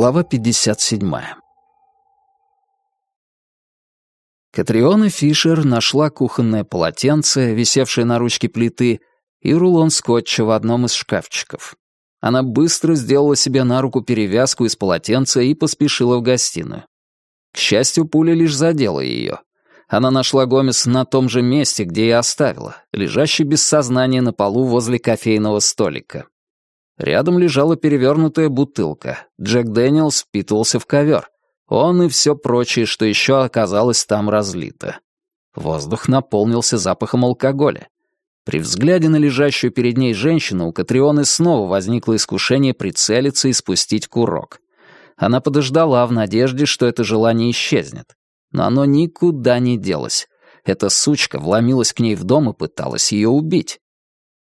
Глава 57. Катриона Фишер нашла кухонное полотенце, висевшее на ручке плиты, и рулон скотча в одном из шкафчиков. Она быстро сделала себе на руку перевязку из полотенца и поспешила в гостиную. К счастью, пуля лишь задела ее. Она нашла Гомес на том же месте, где и оставила, лежащий без сознания на полу возле кофейного столика. Рядом лежала перевернутая бутылка. Джек Дэниелс впитывался в ковер. Он и все прочее, что еще оказалось там разлито. Воздух наполнился запахом алкоголя. При взгляде на лежащую перед ней женщину у Катрионы снова возникло искушение прицелиться и спустить курок. Она подождала в надежде, что это желание исчезнет. Но оно никуда не делось. Эта сучка вломилась к ней в дом и пыталась ее убить.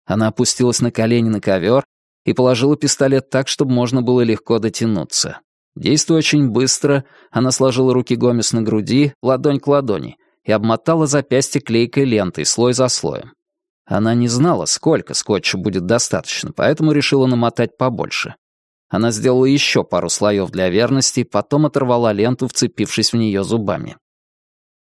Она опустилась на колени на ковер и положила пистолет так, чтобы можно было легко дотянуться. Действуя очень быстро, она сложила руки Гомес на груди, ладонь к ладони, и обмотала запястье клейкой лентой, слой за слоем. Она не знала, сколько скотча будет достаточно, поэтому решила намотать побольше. Она сделала еще пару слоев для верности, потом оторвала ленту, вцепившись в нее зубами.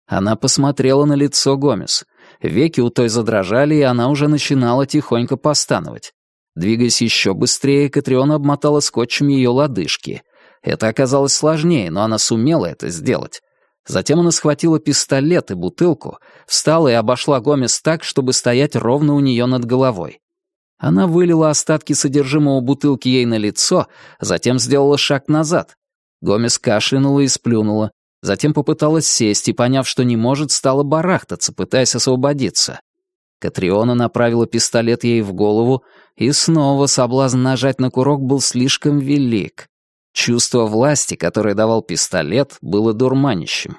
Она посмотрела на лицо Гомес. Веки у той задрожали, и она уже начинала тихонько постановать. Двигаясь еще быстрее, Катриона обмотала скотчем ее лодыжки. Это оказалось сложнее, но она сумела это сделать. Затем она схватила пистолет и бутылку, встала и обошла Гомес так, чтобы стоять ровно у нее над головой. Она вылила остатки содержимого бутылки ей на лицо, затем сделала шаг назад. Гомес кашлянула и сплюнула, затем попыталась сесть и, поняв, что не может, стала барахтаться, пытаясь освободиться. Катриона направила пистолет ей в голову, и снова соблазн нажать на курок был слишком велик. Чувство власти, которое давал пистолет, было дурманящим.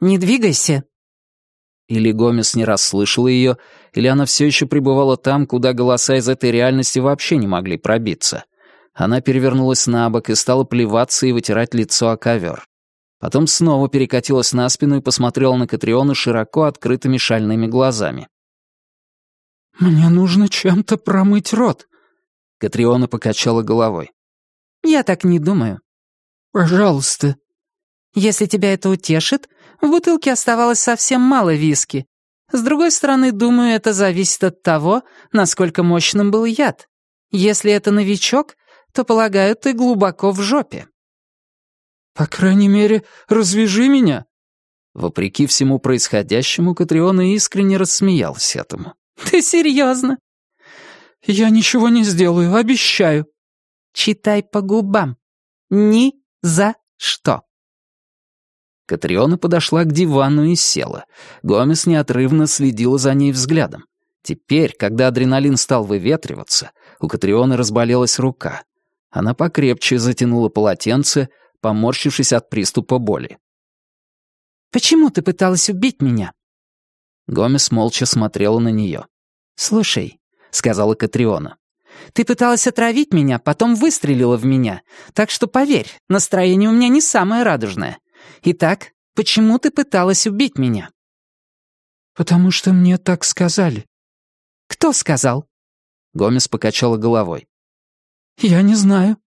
«Не двигайся!» Или Гомес не расслышала ее, или она все еще пребывала там, куда голоса из этой реальности вообще не могли пробиться. Она перевернулась на бок и стала плеваться и вытирать лицо о ковер. Потом снова перекатилась на спину и посмотрела на Катриону широко открытыми шальными глазами. «Мне нужно чем-то промыть рот». Катриона покачала головой. «Я так не думаю». «Пожалуйста». «Если тебя это утешит, в бутылке оставалось совсем мало виски. С другой стороны, думаю, это зависит от того, насколько мощным был яд. Если это новичок, то, полагаю, ты глубоко в жопе». «По крайней мере, развяжи меня». Вопреки всему происходящему, Катриона искренне рассмеялась этому. «Ты серьезно?» «Я ничего не сделаю, обещаю». «Читай по губам. Ни за что». Катриона подошла к дивану и села. Гомес неотрывно следила за ней взглядом. Теперь, когда адреналин стал выветриваться, у Катрионы разболелась рука. Она покрепче затянула полотенце, поморщившись от приступа боли. «Почему ты пыталась убить меня?» Гомес молча смотрела на нее. «Слушай», — сказала Катриона, «ты пыталась отравить меня, потом выстрелила в меня, так что поверь, настроение у меня не самое радужное. Итак, почему ты пыталась убить меня?» «Потому что мне так сказали». «Кто сказал?» Гомес покачала головой. «Я не знаю».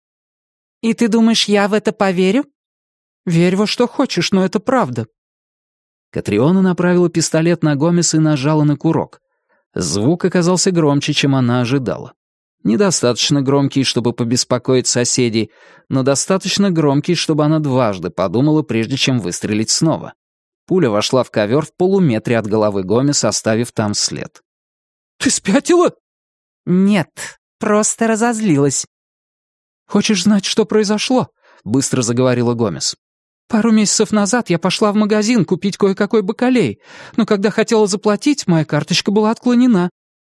«И ты думаешь, я в это поверю?» «Верь во что хочешь, но это правда». Катриона направила пистолет на Гомес и нажала на курок. Звук оказался громче, чем она ожидала. Недостаточно громкий, чтобы побеспокоить соседей, но достаточно громкий, чтобы она дважды подумала, прежде чем выстрелить снова. Пуля вошла в ковер в полуметре от головы Гомес, оставив там след. «Ты спятила?» «Нет, просто разозлилась». «Хочешь знать, что произошло?» — быстро заговорила Гомес. «Пару месяцев назад я пошла в магазин купить кое-какой бакалей, но когда хотела заплатить, моя карточка была отклонена.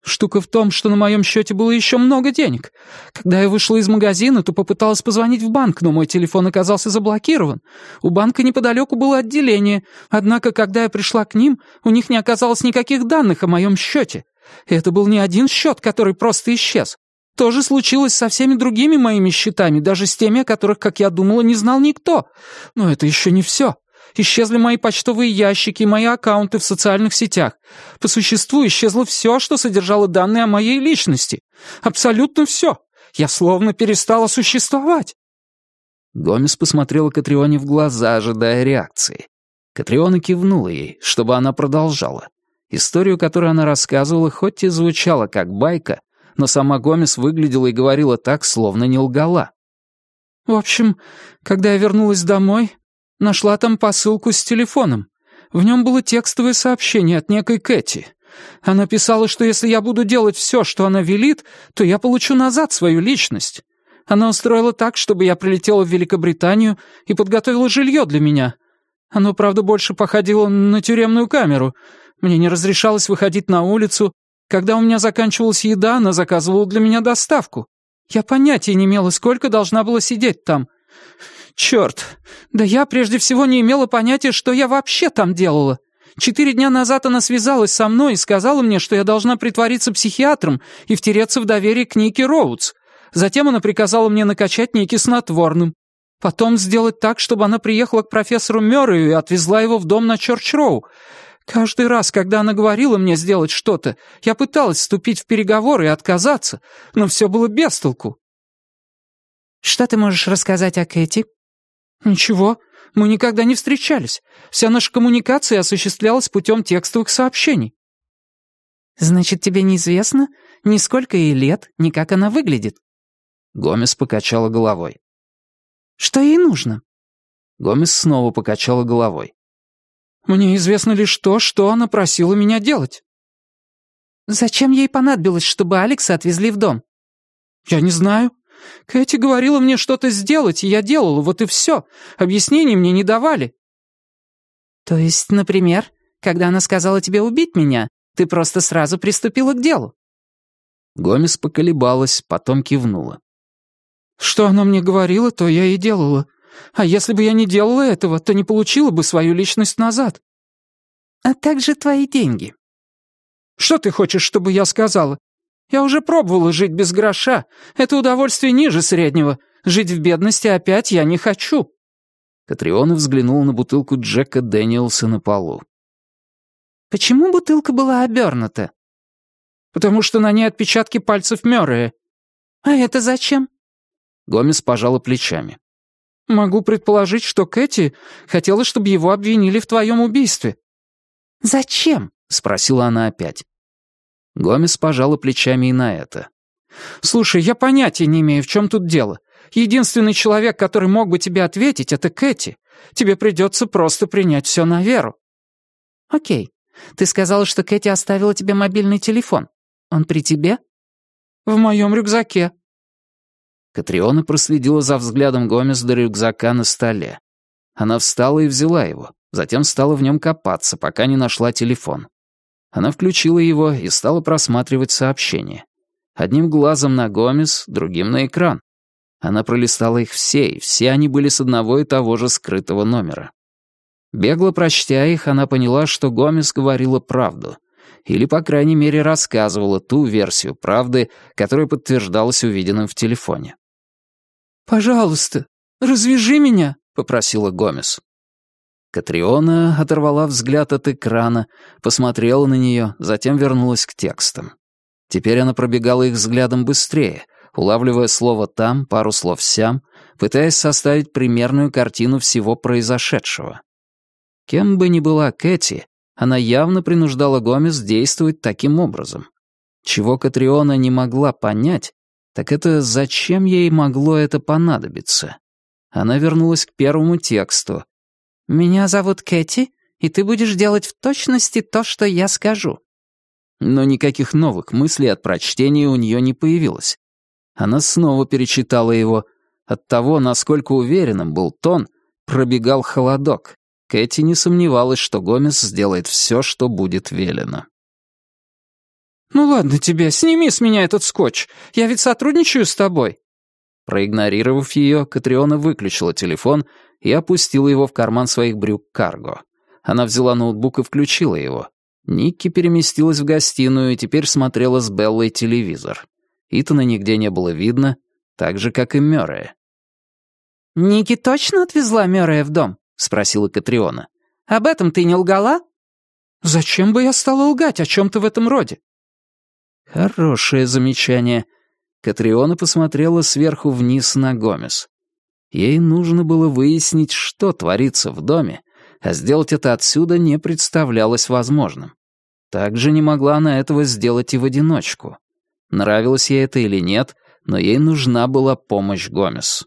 Штука в том, что на моем счете было еще много денег. Когда я вышла из магазина, то попыталась позвонить в банк, но мой телефон оказался заблокирован. У банка неподалеку было отделение, однако, когда я пришла к ним, у них не оказалось никаких данных о моем счете. И это был не один счет, который просто исчез. То же случилось со всеми другими моими счетами, даже с теми, о которых, как я думала, не знал никто. Но это еще не все. Исчезли мои почтовые ящики, мои аккаунты в социальных сетях. По существу исчезло все, что содержало данные о моей личности. Абсолютно все. Я словно перестала существовать. Гомес посмотрела Катрионе в глаза, ожидая реакции. Катриона кивнула ей, чтобы она продолжала. Историю, которую она рассказывала, хоть и звучала как байка, но сама Гомес выглядела и говорила так, словно не лгала. «В общем, когда я вернулась домой, нашла там посылку с телефоном. В нем было текстовое сообщение от некой Кэти. Она писала, что если я буду делать все, что она велит, то я получу назад свою личность. Она устроила так, чтобы я прилетела в Великобританию и подготовила жилье для меня. Оно, правда, больше походило на тюремную камеру. Мне не разрешалось выходить на улицу. Когда у меня заканчивалась еда, она заказывала для меня доставку. Я понятия не имела, сколько должна была сидеть там. Черт, да я прежде всего не имела понятия, что я вообще там делала. Четыре дня назад она связалась со мной и сказала мне, что я должна притвориться психиатром и втереться в доверие к Нике Роудс. Затем она приказала мне накачать Ники снотворным. Потом сделать так, чтобы она приехала к профессору Мёррею и отвезла его в дом на Чорч-Роу. Каждый раз, когда она говорила мне сделать что-то, я пыталась вступить в переговоры и отказаться, но все было без толку. «Что ты можешь рассказать о Кэти?» «Ничего. Мы никогда не встречались. Вся наша коммуникация осуществлялась путем текстовых сообщений». «Значит, тебе неизвестно ни сколько ей лет, ни как она выглядит?» Гомес покачала головой. «Что ей нужно?» Гомес снова покачала головой. «Мне известно лишь то, что она просила меня делать». «Зачем ей понадобилось, чтобы Алекса отвезли в дом?» «Я не знаю. Кэти говорила мне что-то сделать, и я делала, вот и все. Объяснений мне не давали». «То есть, например, когда она сказала тебе убить меня, ты просто сразу приступила к делу?» Гомес поколебалась, потом кивнула. «Что она мне говорила, то я и делала. А если бы я не делала этого, то не получила бы свою личность назад». «А также твои деньги». «Что ты хочешь, чтобы я сказала? Я уже пробовала жить без гроша. Это удовольствие ниже среднего. Жить в бедности опять я не хочу». Катриона взглянула на бутылку Джека Дэниелса на полу. «Почему бутылка была обернута?» «Потому что на ней отпечатки пальцев Мёррея». «А это зачем?» Гомес пожала плечами. «Могу предположить, что Кэти хотела, чтобы его обвинили в твоем убийстве». «Зачем?» — спросила она опять. Гомес пожала плечами и на это. «Слушай, я понятия не имею, в чем тут дело. Единственный человек, который мог бы тебе ответить, это Кэти. Тебе придется просто принять все на веру». «Окей. Ты сказала, что Кэти оставила тебе мобильный телефон. Он при тебе?» «В моем рюкзаке». Катриона проследила за взглядом Гомес до рюкзака на столе. Она встала и взяла его, затем стала в нем копаться, пока не нашла телефон. Она включила его и стала просматривать сообщения. Одним глазом на Гомес, другим на экран. Она пролистала их все, и все они были с одного и того же скрытого номера. Бегло прочтя их, она поняла, что Гомес говорила правду. Или, по крайней мере, рассказывала ту версию правды, которая подтверждалась увиденным в телефоне. «Пожалуйста, развяжи меня», — попросила Гомес. Катриона оторвала взгляд от экрана, посмотрела на нее, затем вернулась к текстам. Теперь она пробегала их взглядом быстрее, улавливая слово «там», пару слов «сям», пытаясь составить примерную картину всего произошедшего. Кем бы ни была Кэти, она явно принуждала Гомес действовать таким образом. Чего Катриона не могла понять, так это зачем ей могло это понадобиться. Она вернулась к первому тексту, «Меня зовут Кэти, и ты будешь делать в точности то, что я скажу». Но никаких новых мыслей от прочтения у нее не появилось. Она снова перечитала его. От того, насколько уверенным был тон, пробегал холодок. Кэти не сомневалась, что Гомес сделает все, что будет велено. «Ну ладно тебе, сними с меня этот скотч. Я ведь сотрудничаю с тобой». Проигнорировав ее, Катриона выключила телефон и опустила его в карман своих брюк карго. Она взяла ноутбук и включила его. Никки переместилась в гостиную и теперь смотрела с Беллой телевизор. Итана нигде не было видно, так же, как и Мёррея. «Ники точно отвезла Мёррея в дом?» — спросила Катриона. «Об этом ты не лгала?» «Зачем бы я стала лгать о чем-то в этом роде?» Хорошее замечание. Катриона посмотрела сверху вниз на Гомес. Ей нужно было выяснить, что творится в доме, а сделать это отсюда не представлялось возможным. Также не могла она этого сделать и в одиночку. Нравилось ей это или нет, но ей нужна была помощь Гомес.